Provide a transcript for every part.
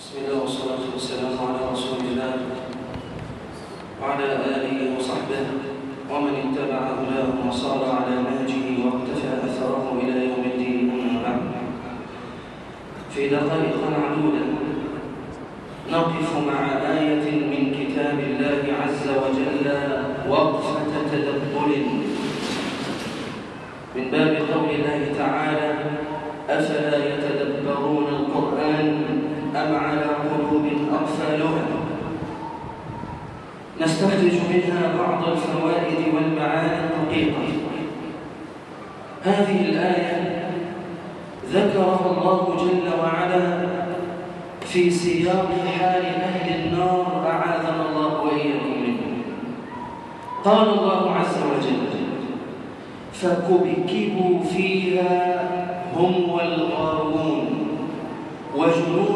بسم الله والصلاة والسلام على رسول الله وعلى آله وصحبه ومن اتبع هداه وصار على نهجه واقتفى أثره إلى يوم الدين أما بعد. في دقائق معدودة نقف مع آية من كتاب الله عز وجل وقفة تدبر. من باب قول الله تعالى أفلا يتدبرون القرآن أم على قلوب أقفالها نستخرج منها بعض الفوائد والمعاني الدقيقة. هذه الآية ذكرها الله جل وعلا في سياق حال أهل النار أعاذنا الله وإياكم منهم قال الله عز وجل فكبكبوا فيها هم والغاوون وجنود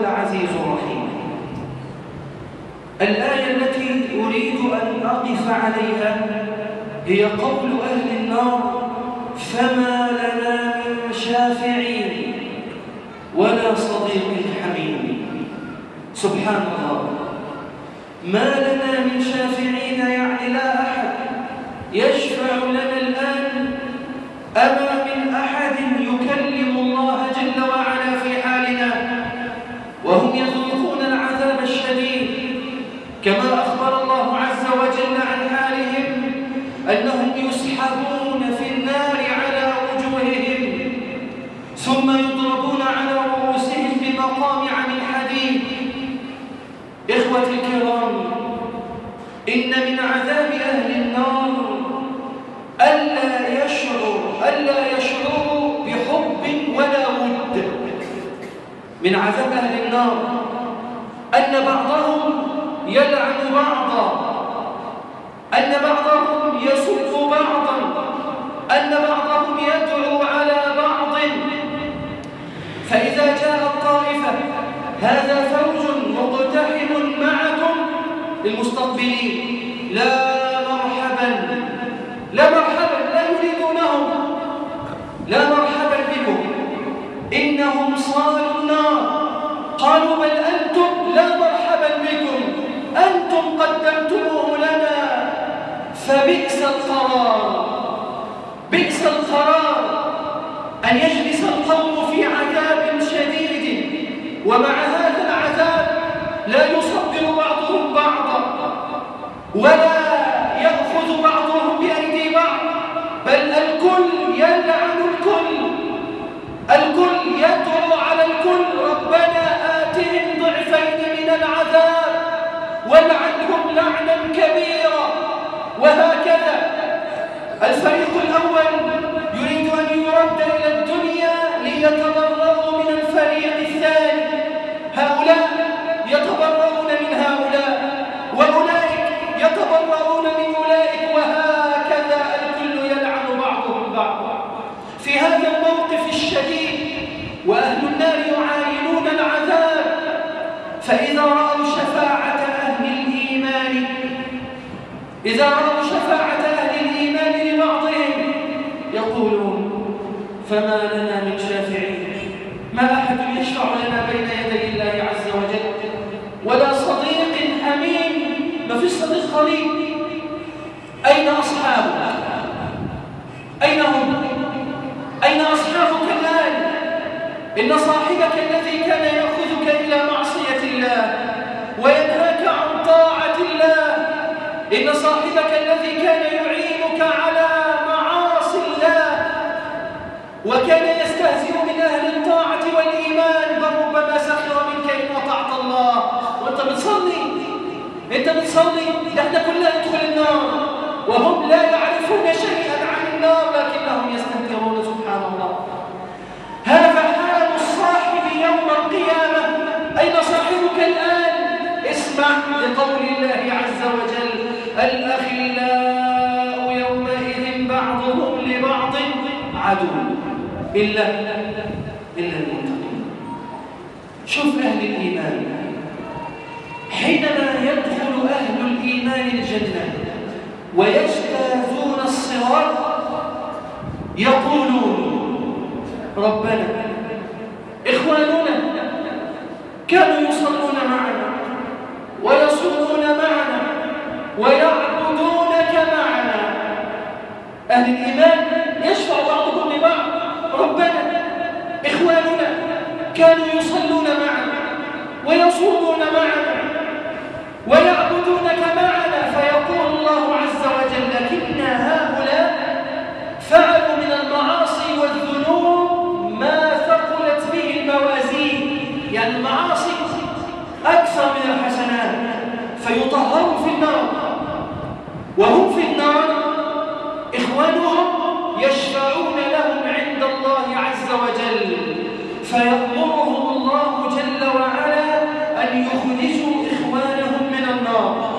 العزيز الرحيم. الآية التي أريد أن أقف عليها هي قول أهل النار فما لنا من شافعين ولا صديق حميم. سبحان الله. ما لنا من شافعين يعني لا أحد يشفع لنا الآن أما من أحد يكلم الله جل وعلا في حالنا وهم يذوقون العذاب الشديد كما أخبر الله عز وجل عن حالهم أنهم يسحبون في النار على وجوههم ثم يضربون على رؤوسهم بمقامع من حديد إخوتي الكرام إن من عذاب أهل النار ألا يشعر ألا يشعروا بحب ولا ود. من عذاب أهل النار أن بعضهم يلعن بعضا أن بعضهم يسب بعضا أن بعضهم يدعو على بعض. فإذا جاء الطائفة هذا معكم للمستقبلين. لا مرحبا لا مرحبا لا يريدونهم. لا مرحبا بكم. إنهم صالوا النار. قالوا بل أنتم لا مرحبا بكم. أنتم قدمتموه لنا. فبئس القرار. بئس القرار أن يجلس القوم في عذاب شديد. ومع هذا العذاب لا يصبر بعضهم بعضا ولا إذا رأوا شفاعة أهل الإيمان لبعضهم يقولون فما لنا من شافعين ما أحد يشفع لنا بين يدي الله عز وجل ولا صديق حميم ما فيش صديق قريب. أين أصحابك؟ أين هم؟ أين أصحابك الآن؟ إن صاحبك الذي كان يأخذك إلى معصية الله إن صاحبك الذي كان يعينك على معاصي الله وكان يستهزئ من أهل الطاعة والإيمان بل ربما سخر منك إن أطعت الله. وأنت بتصلي أنت بتصلي كلنا ندخل النار. وهم لا الأخلاء عدو إلا إلا المتقين. شوف أهل الإيمان. حينما يدخل أهل الإيمان الجنة ويجتازون الصراط يقولون ربنا إخواننا كانوا يصلون معنا ويصومون معنا ويعبدونك معنا أهل الإيمان يشفع بعضهم لبعض ربنا إخواننا كانوا يصلون معنا ويصومون معنا ويعبدونك معنا فيقول الله عز وجل لكن هؤلاء فعلوا من المعاصي والذنوب ما ثقلت به الموازين يعني المعاصي أكثر من الحسنات. فيطهروا في النار وهم في النار إخوانهم يشفعون لهم عند الله عز وجل. الله جل وعلا أن يخرجوا إخوانهم من النار.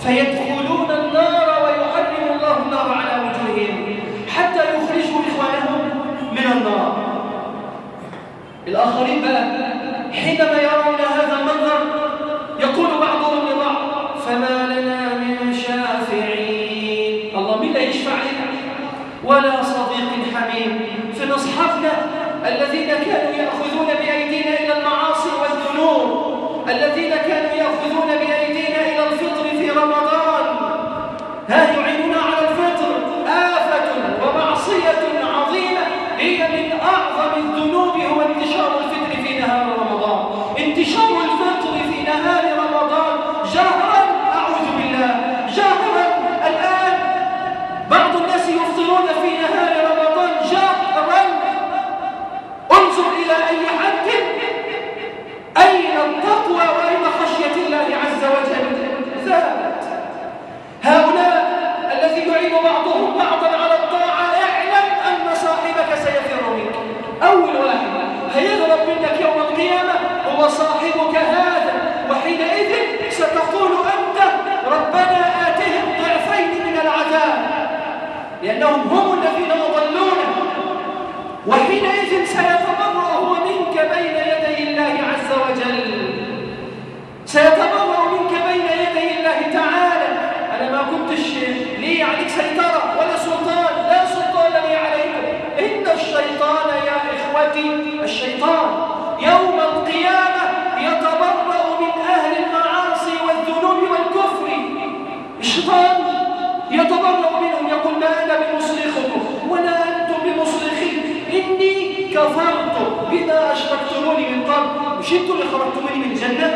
فيدخلون النار ويحرم الله النار على وجوههم حتى يخرجوا إخوانهم من النار. الآخرين بقى حينما يرون هذا المنظر يقول بعضهم لبعض فما لنا من شافعين. الله مين لا يشفع ولا صديق حميم. أصحابنا الذين كانوا يأخذون بأيدينا إلى المعاصي والذنوب الذين كانوا يأخذون بأيدينا إلى الفطر في رمضان ها يعينون على الفطر آفة ومعصية عظيمة هي من أعظم الذنوب هو انتشار الفطر في نهار رمضان انتشار الفطر في نهار رمضان جهرا أعوذ بالله جهرا الآن بعض الناس يفطرون في نهار رمضان جهرا انظر إلى أي حد أين التقوى وأين خشية الله عز وجل ذهبت هؤلاء الذي يعين بعضهم بعضا على الطاعة اعلم أن صاحبك سيفر منك أول واحد هيغرب منك يوم القيامة هو صاحبك هذا وحينئذ ستقول أنت ربنا آتهم ضعفين من العذاب لأنهم هم الذين أضلونا وحينئذ سيتبرأ هو منك بين يدي الله عز وجل. سيتبرأ منك بين يدي الله تعالى. أنا ما كنتش لي عليك سيطرة ولا سلطان. لا سلطان لي عليكم. إن الشيطان يا إخوتي الشيطان يوم القيامة يتبرأ من أهل المعاصي والذنوب والكفر. الشيطان يتبرأ منهم يقول ما أنا بمصرخكم ولا أنتم بمصرخي إني كفرت بما أشركتموني من قبل مش أنتم اللي خرجتموني من الجنة؟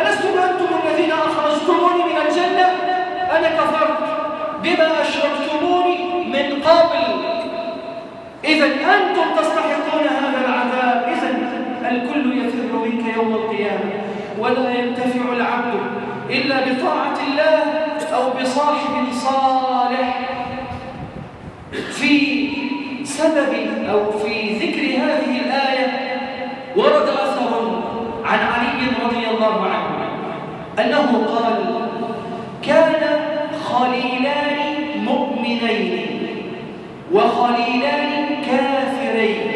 ألستم أنتم الذين أخرجتموني من الجنة؟ أنا كفرت. بما أشركتموني من قبل. إذا أنتم تستحقون هذا العذاب. إذا الكل يفر منك يوم القيامة. ولا ينتفع العبد إلا بطاعة الله أو بصاحب صالح في سبب أو في ذكر هذه الآية ورد أثر عن علي رضي الله عنه أنه قال كان خليلان مؤمنين وخليلان كافرين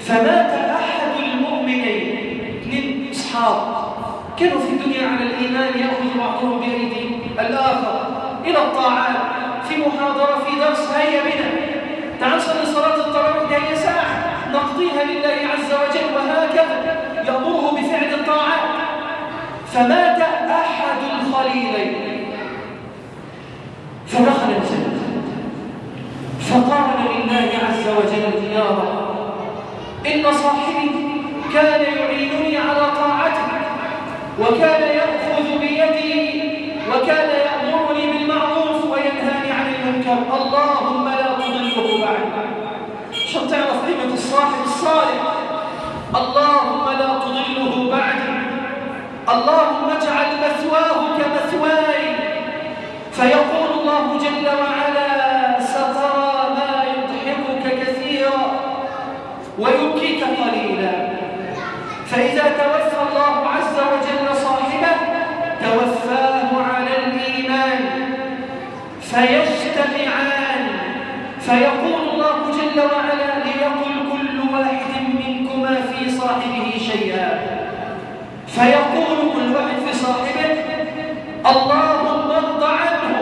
فمات أحد المؤمنين. اثنين أصحاب كانوا في الدنيا على الإيمان يأخذ بعضهم بأيدي الآخر إلى الطاعات في محاضرة في درس هيا بنا تعال نصلي صلاة التراويح هي ساعة نقضيها لله عز وجل وهكذا يأمره بفعل الطاعات فمات أحد الخليلين فدخل الجنة فقال لله عز وجل يا رب إن صاحبي كان يعينني على طاعتك وكان يأخذ بيدي وكان يأمرني بالمعروف وينهاني عن المنكر اللهم لا بعد عشان تعرف قيمة الصاحب الصالح. اللهم لا تضله بعد. اللهم اجعل مثواه كمثواي. فيقول الله جل وعلا سترى ما يضحكك كثيرا ويبكيك قليلا. فإذا توفى الله عز وجل صاحبه توفاه على الإيمان. فيجتمعان. فيقول جل وعلا ليقل كل واحد منكما في صاحبه شيئا. فيقول كل واحد في صاحبه اللهم ارض عنه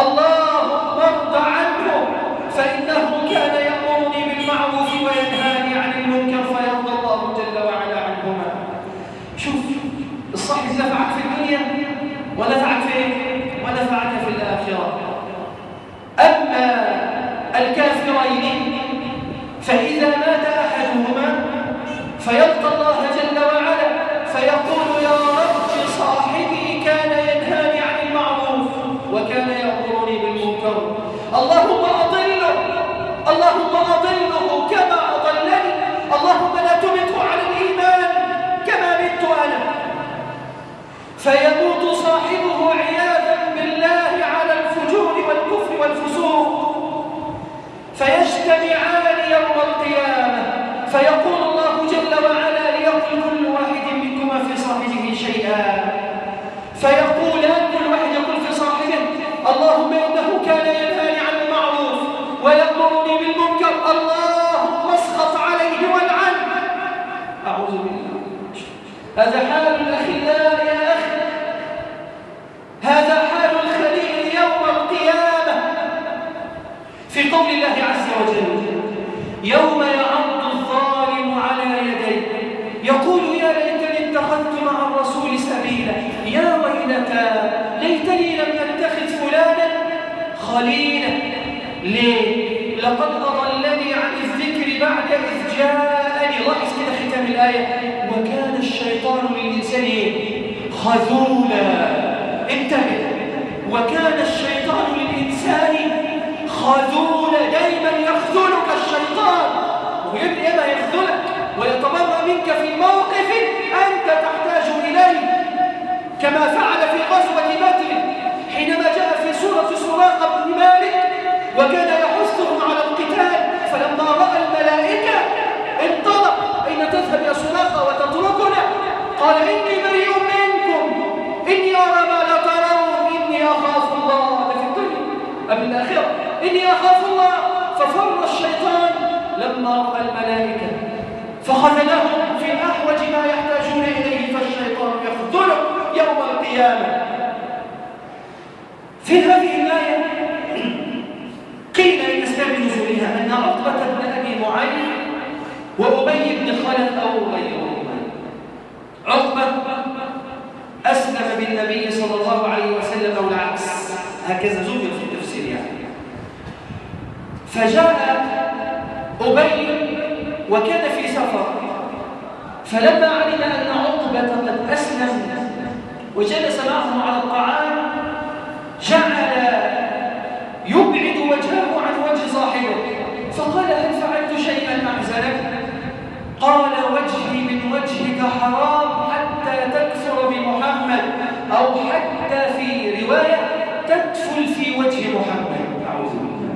اللهم ارض عنه. فإنه كان يأمرني بالمعروف وينهاني عن المنكر فيرضى الله جل وعلا عنهما. شوف الصحيح نفعك في الدنيا ونفعك في ونفعك في الآخرة أما الكافرين. فإذا مات أحدهما فيلقى الله جل وعلا فيقول يا رب صاحبي كان ينهاني عن المعروف وكان يأمرني بالمنكر اللهم أضله اللهم أضله كما أضلني اللهم لا تمته على الإيمان كما مت أنا فيموت صاحبه عياذا بالله على الفجور والكفر والفسوق فيجتمعان يوم القيامة فيقول الله جل وعلا ليقل كل واحد منكما في صاحبه شيئا. فيقولان كل واحد يقول في صاحبه اللهم إنه كان ينهاني عن المعروف ويأمرني بالمنكر. اللهم اسخط عليه والعنه أعوذ بالله. هذا حال الأخلاء يا أخي هذا حال الخليل يوم القيامة. في قول الله عز وجل يوم يعض خليلا ليه؟ لقد أضلني عن الذكر بعد إذ جاءني لاحظ كده ختام الآية. وكان الشيطان للإنسان خذولا. انتبه. وكان الشيطان للإنسان خذولا. دايما يخذلك الشيطان. ويبقى يخذلك. ويتبرأ منك في موقف أنت تحتاج إليه. كما فعل سراقة وتتركنا قال إني بريء منكم. إني أرى ما لا ترون. إني أخاف الله. في الدنيا. قبل الآخرة. إني أخاف الله. ففر الشيطان لما رأى الملائكة. فخذلهم في أحوج ما يحتاجون إليه. فالشيطان يخذله يوم القيامة. في هذه الآية قيل سبب نزولها أن عقبة بن أبي معين وأبي بن خلف أو غيرهما عقبة أسلم بالنبي صلى الله عليه وسلم أو العكس هكذا زوجل في التفسير يعني. فجاء أبي وكان في سفر. فلما علم أن عقبة قد أسلم وجلس معهم على الطعام جعل يبعد وجهه عن وجه صاحبه. فقال قال وجهي من وجهك حرام حتى تكفر بمحمد أو حتى في رواية تدفل في وجه محمد. أعوذ بالله.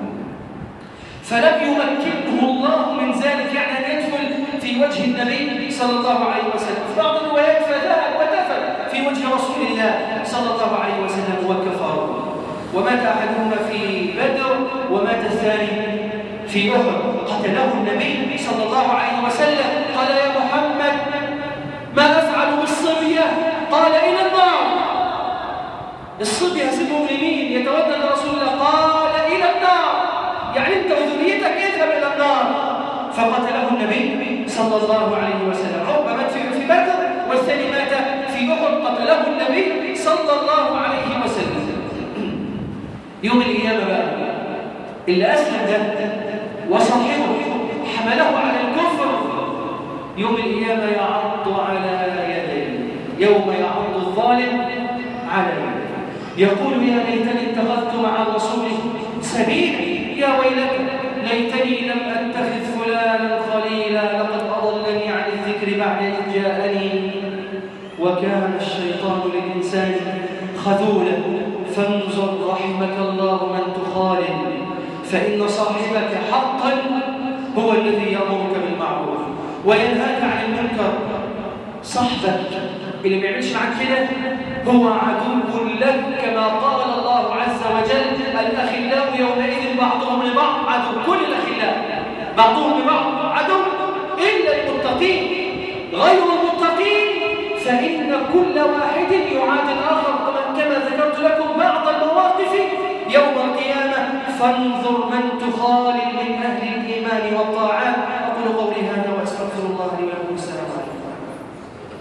فلم يمكنه الله من ذلك يعني أن يدخل في وجه النبي صلى الله عليه وسلم. في بعض الروايات فذهب ودفل في وجه رسول الله صلى الله عليه وسلم وكفر. ومات أحدهما في بدر ومات الثاني في أحد قتله النبي صلى الله عليه وسلم. قال يا محمد ما أفعل بالصبية؟ قال إلى النار. الصبية سبهم لمين يتودى رسول الله. قال إلى النار. يعني أنت وذريتك اذهب إلى النار. فقتله النبي صلى الله عليه وسلم. عقبة مات في بدر والثاني مات في أحد. قتله النبي صلى الله عليه وسلم. يوم القيامة بقى اللي أسلم ده وصاحبه حمله على الكفر. يوم القيامة يعض على يديه يوم يعض الظالم على يديه يقول يا ليتني اتخذت مع الرسول سبيلا. يا ويلتى ليتني لم أتخذ فلانا خليلا. لقد أضلني عن الذكر بعد إذ جاءني. وكان الشيطان للإنسان خذولا. فانظر رحمك الله من تخالل. فإن صاحبك حقا هو الذي يأمرك بالمعروف. وينهاك عن المنكر صاحبك اللي ما يعملش معاك كده هو عدو لك كما قال الله عز وجل الأخلاء يومئذ بعضهم لبعض عدو. كل الأخلاء بعضهم لبعض عدو إلا المتقين. غير المتقين فإن كل واحد يعادي الآخر. كما ذكرت لكم بعض المواقف فانظر من تخالل من أهل الإيمان والطاعات. أقول قولي هذا وأستغفر الله لي ولكم.